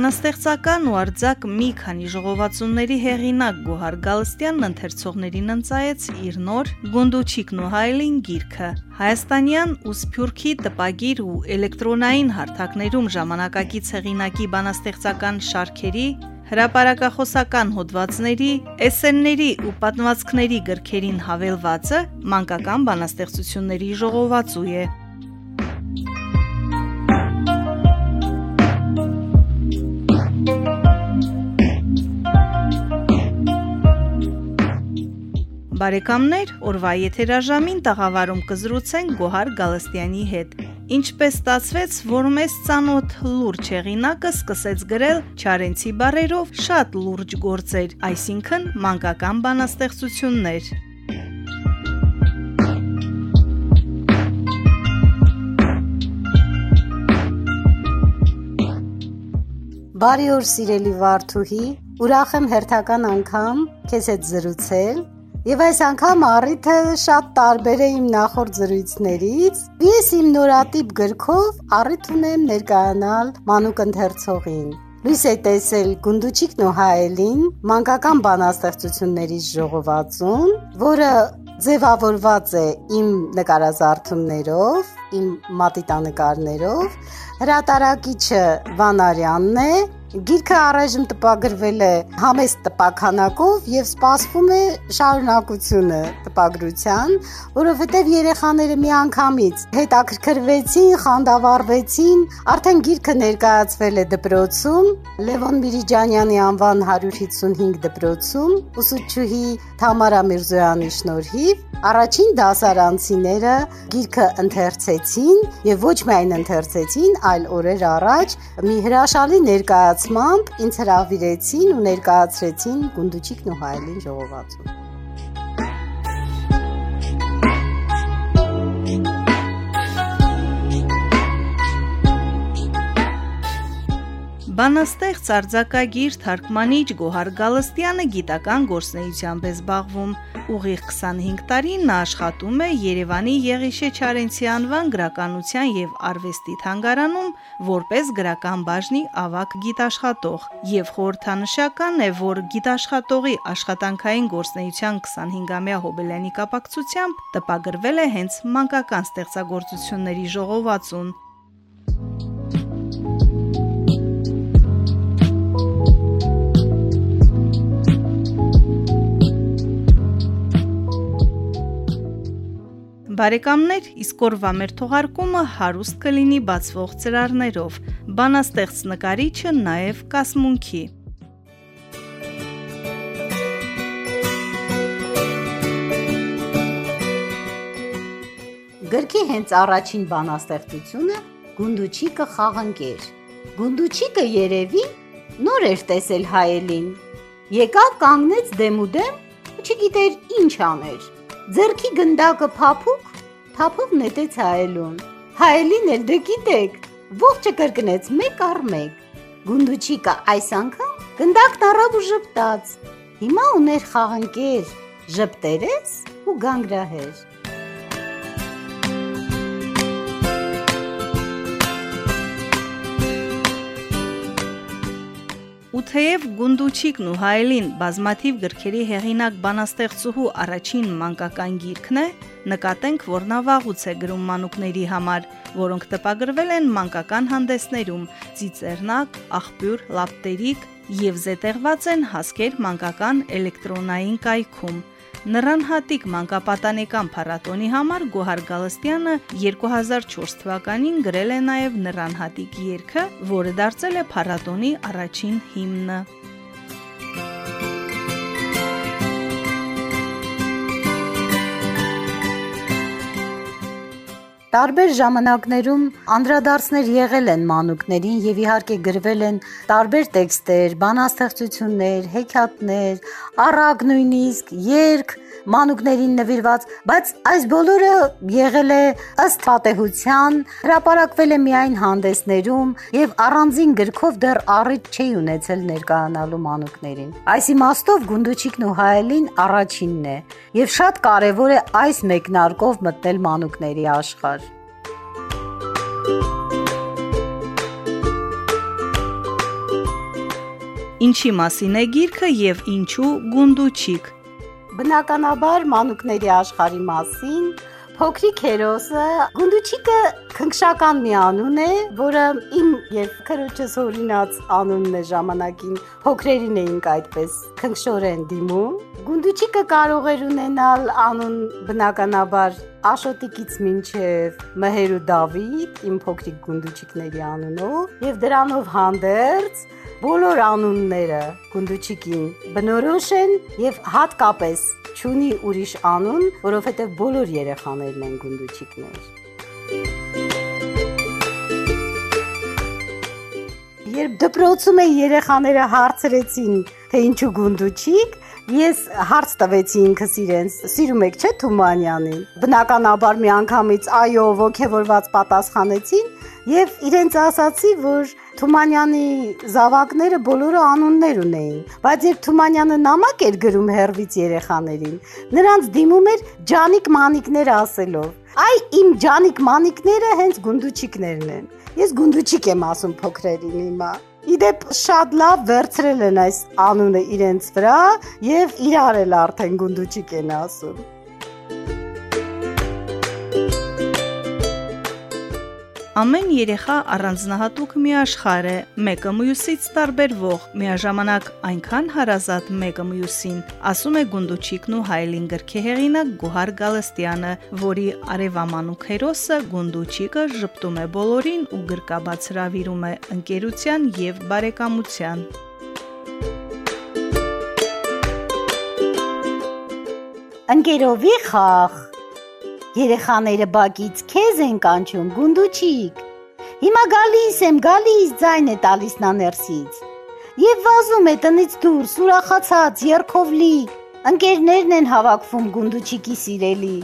Բանաստեղծական ու արձակ մի քանի ժողովածուների հեղինակ Գոհար Գալստյանն ընթերցողներին ընծայեց իր նոր Գունդուչիկն ու Հայլին գիրքը։ Հայաստանյան ու Սփյուռքի տպագիր ու էլեկտրոնային հարթակներում ժամանակակից հեղինակի բանաստեղծական շարքերի հրապարակախոսական հոդվածների, էսսենների ու պատմվածքների գրքերին հավելվածը մանկական բանաստեղծությունների ժողովածու է։ Բարեկամներ, օրվա եթերաժամին տաղավարում կզրուցենք Գոհար Գալստյանի հետ։ Ինչպես ստացվեց, որ մեծ ցանոթ լուրջ հեղինակը սկսեց գրել Չարենցի բարերով շատ լուրջ գործեր, այսինքն մանկական բանաստեղծություններ։ Բարի օր սիրելի Վարդուհի, ուրախ եմ հերթական անգամ քեզ հետ զրուցել Եվ այս անգամ առիթը շատ տարբեր է իմ նախորդ զրույցներից։ Ես իմ նորատիպ գրքով առիթ ունեմ ներկայանալ մանուկ ընթերցողին։ Լույս է տեսել Գունդուչիկ Նոհայելին մանկական բանաստեղծությունների ժողովածուն, որը ձևավորված է իմ նկարազարդումներով, իմ մատիտանկարներով։ Հրատարակիչը Վանարյանն է, Գիրքը առայժմ տպագրվել է համեստ տպականակով եւ սպասվում է շարունակությունը տպագրության, որովհետեւ երեխաները միանգամից հետաքրքրվեցին, խանդավառվեցին, արդեն գիրքը ներկայացվել է դպրոցում, Լևոն Միրիջանյանի անվան 155 դպրոցում, ուսուցչուհի Թամարա Միրզոյանի շնորհիվ առաջին դասարանցիները գիրքը ընթերցեցին եւ ոչ միայն ընթերցեցին, այլ օրեր առաջ մի հրաշալի ներկայացում ստացմամբ ինձ հրավիրեցին ու ներկայացրեցին Գունդուչիկ Նոհայելին ժողովածուն։ Բանաստեղծ արձակագիր թարգմանիչ Գոհար Գալստյանը գիտական գործնեությամբ է զբաղվում։ Ուղիղ 25 տարի նա աշխատում է Երևանի Եղիշե Չարենցի անվան գրականության եւ արվեստի թանգարանում որպես գրական բաժնի ավակ գիտաշխատող։ Եվ խորհրդանշական է, որ գիտաշխատողի աշխատանքային գործնեության 25-ամյա հոբելյանի կապակցությամբ տպագրվել է հենց մանկական ստեղծագործությունների ժողովածուն։ Բարեկամներ, իսկ օրվա մեր թողարկումը հարուստ կլինի բացվող ծրարներով։ Բանաստեղծ նկարիչը նաև կասմունքի։ Գրքի հենց առաջին բանաստեղծությունը Գունդուչիկը խաղանկեր։ Գունդուչիկը երևի նոր էր տեսել հայելին։ Եկավ կանգնեց դեմուդեմ ու չգիտեր ինչ աներ։ Ձերքի գնդակը փափուկ թափով նետեց հայելուն։ Հայելին էլ դե գիտեք, ողջը կրկնեց մեկ առ մեկ։ Գունդուչիկը այս անգամ գնդակն առավ ու ժպտաց։ Հիմա ուներ խաղանկեր, ժպտերես ու գանգրահեր։ Ու թեև Գունդուչիկն ու Հայելին բազմաթիվ գրքերի հեղինակ բանաստեղծուհու առաջին մանկական գիրքն է, նկատենք, որ նա վաղուց է գրում մանուկների համար, որոնք տպագրվել են մանկական հանդեսներում՝ ծիծեռնակ, աղբյուր, լապտերիկ եւ զետեղված են հասկեր մանկական էլեկտրոնային կայքում։ Նրան հատիկ մանկապատանեկան փառատոնի համար Գոհար Գալստյանը 2004 թվականին գրել է նաև նրան հատիկ երգը, որը դարձել է փառատոնի առաջին հիմնը։ Տարբեր ժամանակներում անդրադարձներ եղել են մանուկներին եւ իհարկե գրվել են տարբեր տեքստեր, բանաստեղծություններ, հեքիաթներ, առակ նույնիսկ, երգ, մանուկներին նվիրված, բայց այս բոլորը եղել է ըստ պատեհության, հրապարակվել է միայն հանդեսներում եւ առանձին գրքով դեռ առիթ չի ունեցել ներկայանալու մանուկներին։ Այս իմաստով Գունդուչիկն ու Հայելին առաջինն է եւ շատ կարեւոր է այս մեկնարկով մտնել մանուկների աշխարհ։ Ինչի մասին է գիրքը եւ ինչու Գունդուչիկ Բնականաբար մանուկների աշխարհի մասին Փոքրիկ հերոսը Գունդուչիկը քնքշական մի անուն է, որը իմ երբ քրոջս օրինած անունն է ժամանակին փոքրերին էինք այդպես քնքշորեն դիմում։ Գունդուչիկը կարող էր ունենալ անուն բնականաբար Աշոտիկից մինչև Մհեր ու Դավիթ, իմ փոքրիկ գունդուչիկների անունով, եւ դրանով հանդերձ բոլոր անունները Գունդուչիկին բնորոշ են եւ հատկապես ճունի ուրիշ անուն, որովհետեւ բոլոր երեխաներն են Գունդուչիկներ։ Երբ դպրոցում էի երեխաները հարցրեցին, թե ինչու Գունդուչիկ, Ես հարց տվեցի ինքս իրենց. «Սիրում եք, չէ՞ Թումանյանին»։ Բնականաբար մի անգամից այո ողջևորված պատասխանեցին եւ իրենց ասացի, որ Թումանյանի զավակները բոլորը անուններ ունեին, բայց երբ Թումանյանը նամակ էր գրում հերվից երեխաներին, նրանց դիմում էր ջանիկ մանիկներ ասելով. «Այ իմ ջանիկ մանիկները հենց գունդուչիկներն են»։ Ես գունդուչիկ եմ ասում փոքրերին հիմա։ Իդեպ շատ լավ վերցրել են այս անունը իրենց վրա եւ իրար էլ արդեն գունդուչիկ են ասում։ Ամեն երեխա առանձնահատուկ մի աշխարհ է, մեկը մյուսից տարբերվող, միաժամանակ այնքան հարազատ մեկը մյուսին, ասում է Գունդուչիկն ու Հայլին գրքի հեղինակ Գոհար Գալստյանը, որի արևամանուկ հերոսը Գունդուչիկը ճպտում է բոլորին ու գրկաբաց հravirում է ընկերության եւ բարեկամության։ Ընկերովի խաղ Երեխաները բակից քեզ են կանչում, գունդուչիկ։ Հիմա գալիս եմ, գալիս ձայն է տալիս նա ներսից։ Եվ վազում է տնից դուրս, ուրախացած, երկով լի։ Ընկերներն են հավաքվում գունդուչիկի սիրելի։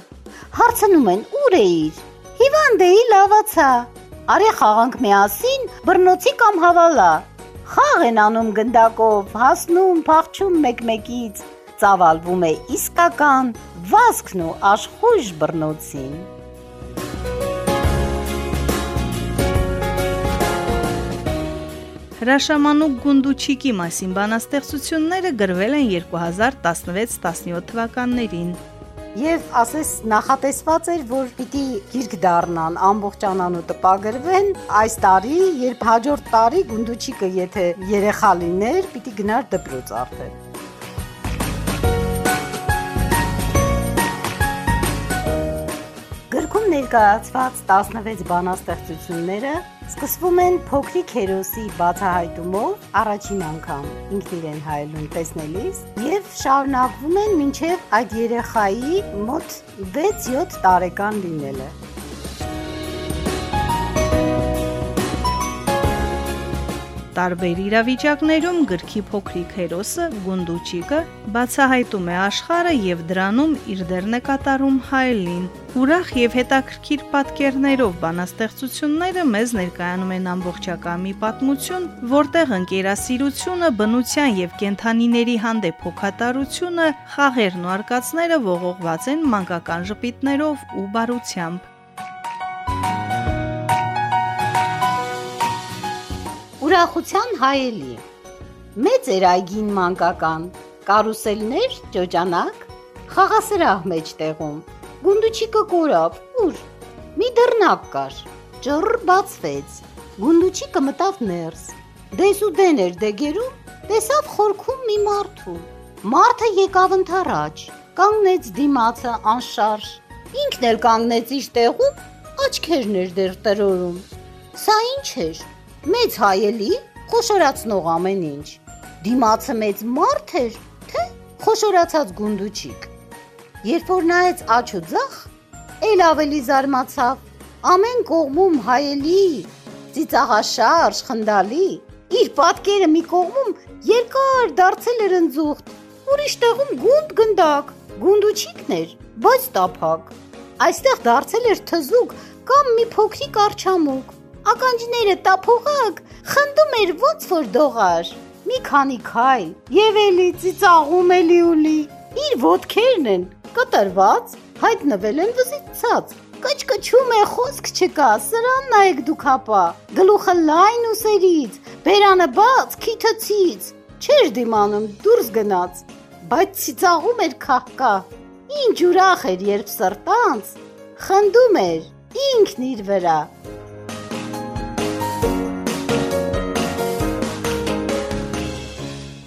Հարցնում են՝ ուր էիր։ Հիվանդ էի, լավացա։ Արի խաղանք միասին, բռնոցի կամ հավալա։ Խաղ են անում գնդակով, հասնում, փախչում մեկ-մեկից ծավալվում է իսկական վազքն ու աշխույժ բռնոցին։ Հրաշամանուկ Գունդուչիկի մասին բանաստեղծությունները գրվել են 2016-17 թվականներին։ Եվ ասես նախատեսված էր, որ պիտի գիրք դառնան, ամբողջանան ու տպագրվեն այս տարի, երբ հաջորդ տարի Գունդուչիկը եթե երեխա լիներ, պիտի գնար դպրոց արդեն։ ներկայացված 16 բանաստեղծությունները սկսվում են փոքրիկ հերոսի բացահայտումով առաջին անգամ ինքն իրեն հայելուն տեսնելիս եւ շարունակվում են մինչեւ այդ երեխայի մոտ 6-7 տարեկան լինելը։ Տարբեր իրավիճակներում գրքի փոքրիկ հերոսը Գունդուչիկը բացահայտում է աշխարհը եւ դրանում իր դերն է կատարում հայելին։ Ուրախ եւ հետաքրքիր պատկերներով բանաստեղծությունները մեզ ներկայանում են ամբողջական մի պատմություն, որտեղ ընկերասիրությունը, բնության եւ կենթանիների հանդեպ հոգատարությունը, խաղերն ու արկածները ողողված են մանկական ժպիտներով ու բարությամբ։ Ուրախության հայելի։ Մեծ էր այգին մանկական, կարուսելներ, ճոճանակ, խաղասրահ մեջտեղում։ Գունդուչիկը կորավ, ուր։ Մի դռնակ կար։ Ճռ բացվեց։ Գունդուչիկը մտավ ներս։ Դես ու դեն էր դեգերում, տեսավ խորքում մի մարդու։ Մարդը եկավ ընթառաջ, կանգնեց դիմացը անշարժ։ Ինքն էլ կանգնեց իր տեղում, աչքերն էր դեռ տրորում։ Սա ինչ էր մեծ հայելի, խոշորացնող ամեն ինչ։ Դիմացը մեծ մարդ էր, թե խոշորացած գունդուչիկ։ Երբ որ նայեց աչ ու ձախ, ել ավելի զարմացավ։ ամեն կողմում հայելի, ծիծաղաշարժ, խնդալի, իր պատկերը մի կողմում երկար դարձել էր ընձուղտ, ուրիշ տեղում գունդ գնդակ, գունդուչիկներ, բայց տափակ։ Այստեղ դարձել էր թզուկ կամ մի փոքրիկ արչամուկ։ Ականջները տափողակ, խնդում էր ոնց որ դողար։ Մի քանի քայլ, եւ էլի ծիծաղում էլի ուլի։ Իր ոդքերն են կտրված, հայտնվել են վզից ցած կչկչում է, խոսք չկա, սրան նայեք դուք հապա, գլուխը լայն ուսերից, բերանը բաց, քիթը ցից, չէր դիմանում, դուրս գնաց, բայց ցիծաղում էր քահկա, ինչ ուրախ էր, երբ սրտանց, խնդում էր, ինքն իր վրա,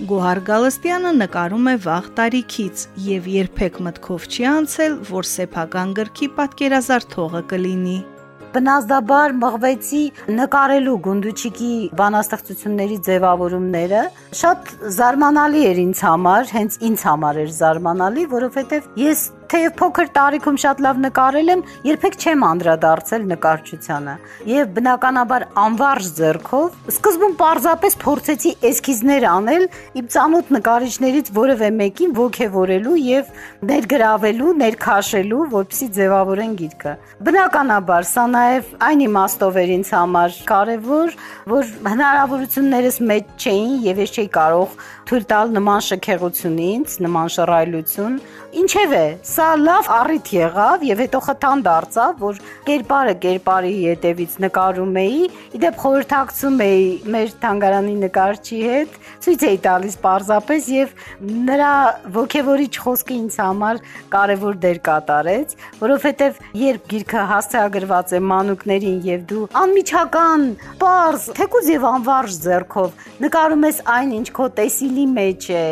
Գոհար Գալստյանը նկարում է վաղ տարիքից եւ երբեք մտքով չի անցել, որ սեփական գրքի պատկերազարդ թողը կլինի բնազդաբար մղվեցի նկարելու գունդուչիկի բանաստեղծությունների ձևավորումները շատ զարմանալի էր ինձ համար հենց ինձ համար էր զարմանալի որովհետև ես Թեև փոքր տարիքում շատ լավ նկարել եմ, երբեք չեմ անդրադարձել նկարչությանը։ Եվ բնականաբար անվարժ ձեռքով սկզբում պարզապես փորձեցի էսքիզներ անել իմ ծանոթ նկարիչներից որևէ մեկին ողջևորելու եւ ներգրավելու, ներքաշելու, որպեսզի ձևավորեն գիրքը։ Բնականաբար սա նաեւ այն իմաստով էր ինձ համար կարևոր, որ հնարավորություններս մեջ չէին եւ ես չէի կարող թույլ տալ նման շքեղություն ինձ, նման շռայլություն։ Ինչևէ, սա լավ առիթ եղավ եւ հետո խթան դարձավ, որ կերպարը կերպարի ետևից նկարում էի, իդեպ խորհրդակցում էի մեր թանգարանի նկարչի հետ, ցույց էի տալիս պարզապես եւ նրա ողքեվորիչ խոսքը ինձ համար կարեւոր դեր կատարեց, որովհետեւ երբ գիրքը հասցեագրված է մանուկներին եւ դու անմիջական, པարզ, թեկուզ եւ անվարժ ձեռքով նկարում ես այն, ինչ քո տեսիլի մեջ է,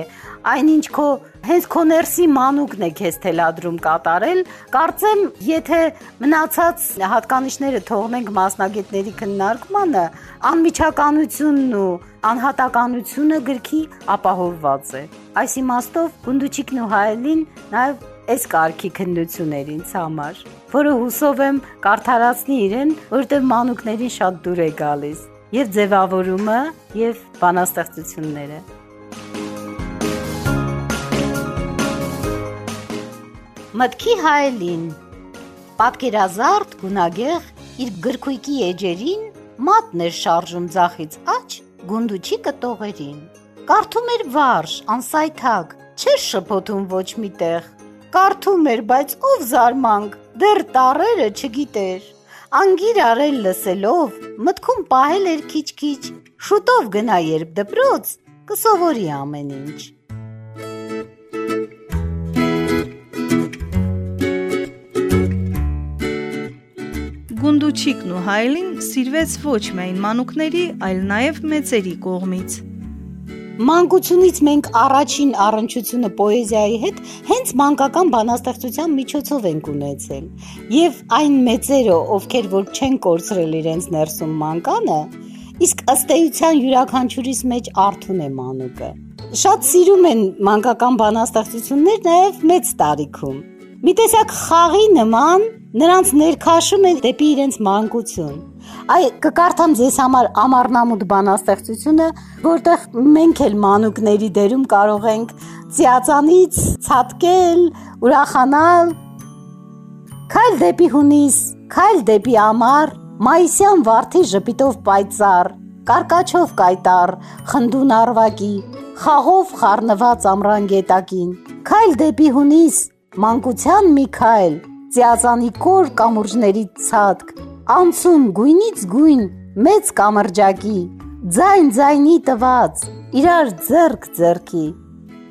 այնինչ քո հենց քո ներսի մանուկն է քեզ թելադրում կատարել, կարծեմ, եթե մնացած հատկանիշները թողնենք մասնագետների քննարկմանը, անմիջականությունն ու անհատականությունը գրքի ապահովված է։ Այս իմաստով Գունդուչիկն ու Հայելին նաև այս կարգի քննություն էր ինձ համար, որը հուսով եմ կարդարացնի իրեն, որտեղ մանուկներին շատ դուր է գալիս եւ ձևավորումը եւ բանաստեղծությունները Մտքի հայելին Պատկերազարդ գունագեղ իր գրքույկի էջերին մատն էր շարժում ձախից աջ գունդուչի կտողերին Կարդում էր վարժ, անսայթակ, չէր շփոթում ոչ միտեղ Կարդում էր, բայց ով զարմանք, դեռ տարերը չգիտեր Անգիր արել լսելով, մտքում պահել էր քիչ-քիչ, շուտով գնա երբ դպրոց, կսովորի ամեն ինչ Գունդուչիկն ու Հայլին սիրվեց ոչ միայն մանուկների, այլ նաև մեծերի կողմից։ Մանկությունից մենք առաջին առնչությունը պոեզիայի հետ հենց մանկական բանաստեղծության միջոցով ենք ունեցել։ Եվ այն մեծերը, ովքեր որ չեն կորցրել իրենց ներսում մանկանը, իսկ ըստ էության յուրաքանչյուրիս մեջ արթուն է մանուկը։ Շատ սիրում են մանկական բանաստեղծություններ նաև մեծ տարիքում։ Մի տեսակ խաղի նման նրանց ներքաշում է դեպի իրենց մանկություն։ Այ կկարդամ ձեզ համար ամառնամուտ բանաստեղծությունը, որտեղ մենք էլ մանուկների դերում կարող ենք ծիածանից ցածկել, ուրախանալ։ Քայլ դեպի հունիս, քայլ դեպի ամառ, մայիսյան վարդի ժպիտով պայծառ, կարկաչով կայտար, խնդուն արվակի, խաղով խառնված ամռան գետակին։ Քայլ դեպի հունիս, Մանկության մի քայլ, ծիածանի կոր կամուրջների ցածկ, անցում գույնից գույն, մեծ կամրջակի, ձայն ձայնի տված, իրար ձերք ձերքի։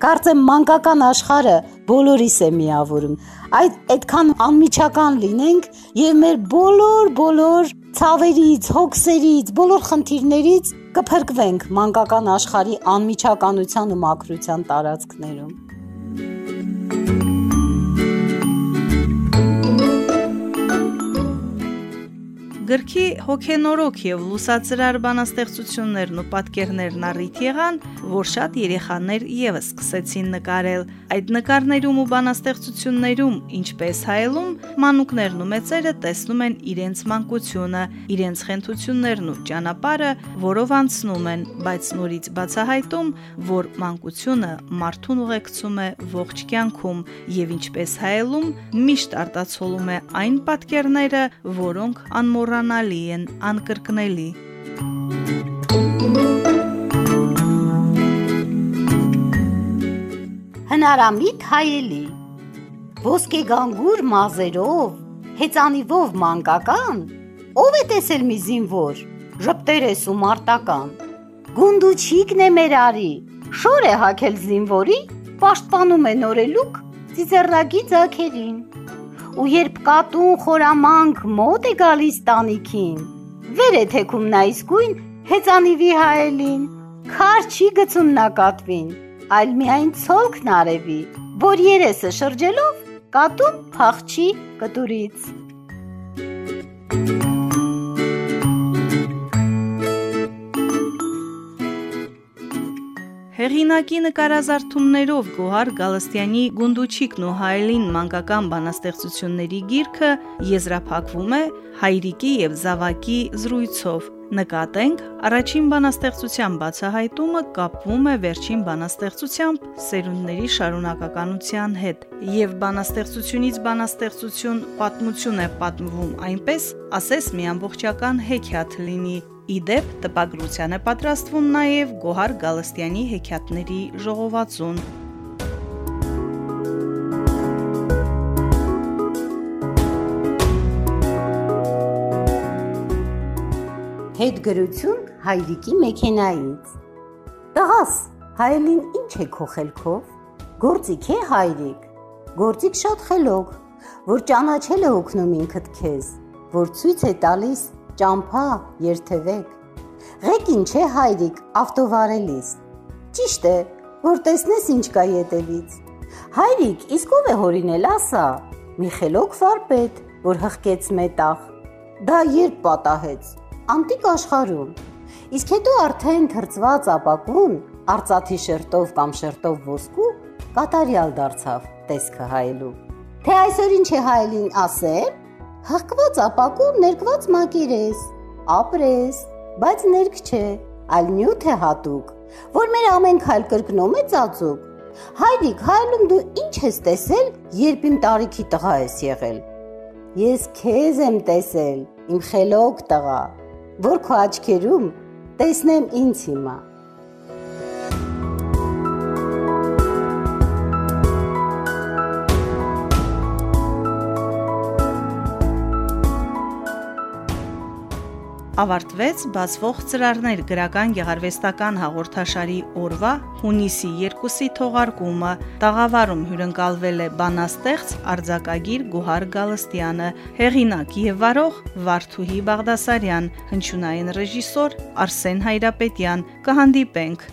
Կարծեմ մանկական աշխարը բոլորիս է միավորում։ Այդ այդքան անմիջական լինենք եւ մեր բոլոր բոլոր ցավերից, հոգսերից, բոլոր խնդիրներից կփրկվենք մանկական աշխարի անմիջականության ու մակրության տարածքներում։ Գրքի հոգենորոք եւ լուսածրար բանաստեղծություններն ու պատկերներն առիթ եղան, որ շատ երեխաներ եւս սկսեցին նկարել։ Այդ նկարներում ու բանաստեղծություններում, ինչպես հայելում, մանուկներն ու մեծերը տեսնում են իրենց մանկությունը, իրենց խենթություններն ու ճանապարհը, որով անցնում են, բայց նորից բացահայտում, որ մանկությունը մարդուն ուղեկցում է ողջ կյանքում եւ ինչպես հայելում, միշտ արտացոլում է այն պատկերները, որոնք անմոռ անմոռանալի են, անկրկնելի։ Հնարամիտ հայելի Ոսկե գանգուր մազերով, հեծանիվով մանկական, ով է տեսել մի զինվոր, ժպտերես ու մարտական։ Գունդուչիկն է մեր արի, շոր է հակել զինվորի, պաշտպանում է նորելուկ ծիծեռագի ձակերին ու երբ կատուն խորամանկ մոտ է գալիս տանիքին, վեր է թեքում նա իսկույն հեծանիվի հայելին, քար չի գցում նա կատվին, այլ միայն ցոլքն արևի, որ երեսը շրջելով կատուն փախչի կտուրից։ Հեղինակի նկարազարդումներով Գոհար Գալստյանի Գունդուչիկն ու Հայելին մանկական բանաստեղծությունների գիրքը եզրափակվում է հայրիկի եւ զավակի զրույցով։ Նկատենք, առաջին բանաստեղծության բացահայտումը կապվում է վերջին բանաստեղծությամբ սերունդների շարունակականության հետ, եւ բանաստեղծությունից բանաստեղծություն պատմություն է պատմվում այնպես, ասես մի ամբողջական հեքիաթ լինի, Իդեպ տպագրության է պատրաստվում նաև Գոհար Գալստյանի հեքիաթների ժողովածուն։ Հետգրություն հայրիկի մեքենայից։ Տղաս, հայելին ինչ է քո խելքով։ Գործիք է հայրիկ։ Գործիք շատ խելոք, որ ճանաչել է օգնում ինքդ քեզ, որ ցույց է տալիս ճամփա, երթևեք։ Ղեկին չէ հայրիկ ավտովարելիս։ Ճիշտ է, որ տեսնես ինչ կա ետևից։ Հայրիկ, իսկ ով է հորինել ասա։ Մի խելոք վարպետ, որ հղկեց մետաղ։ Դա երբ պատահեց։ Անտիկ աշխարհում։ Իսկ հետո արդեն թրծված ապակուն, արծաթի շերտով կամ շերտով ոսկու կատարյալ դարձավ տեսքը հայելու։ Թե այսօր ինչ է հայելին ասել, Հղկված ապակու ներկված մակերես, ապրես, բայց ներք չէ, այլ նյութ է հատուկ, որ մեր ամեն քայլ կրկնում է ծածուկ։ Հայրիկ, հայելում դու ինչ ես տեսել, երբ իմ տարիքի տղա ես եղել։ Ես քեզ եմ տեսել, իմ խելոք տղա, որ քո աչքերում տեսնեմ ինձ հիմա։ ավարտվեց բացվող ծրարներ գրական գեղարվեստական հաղորդաշարի օրվա հունիսի 2-ի թողարկումը։ Տաղավարում հյուրընկալվել է բանաստեղծ արձակագիր Գոհար Գալստյանը, հեղինակ եւ վարող Վարդուհի Բաղդասարյան, հնչյունային ռեժիսոր Արսեն Հայրապետյան։ Կհանդիպենք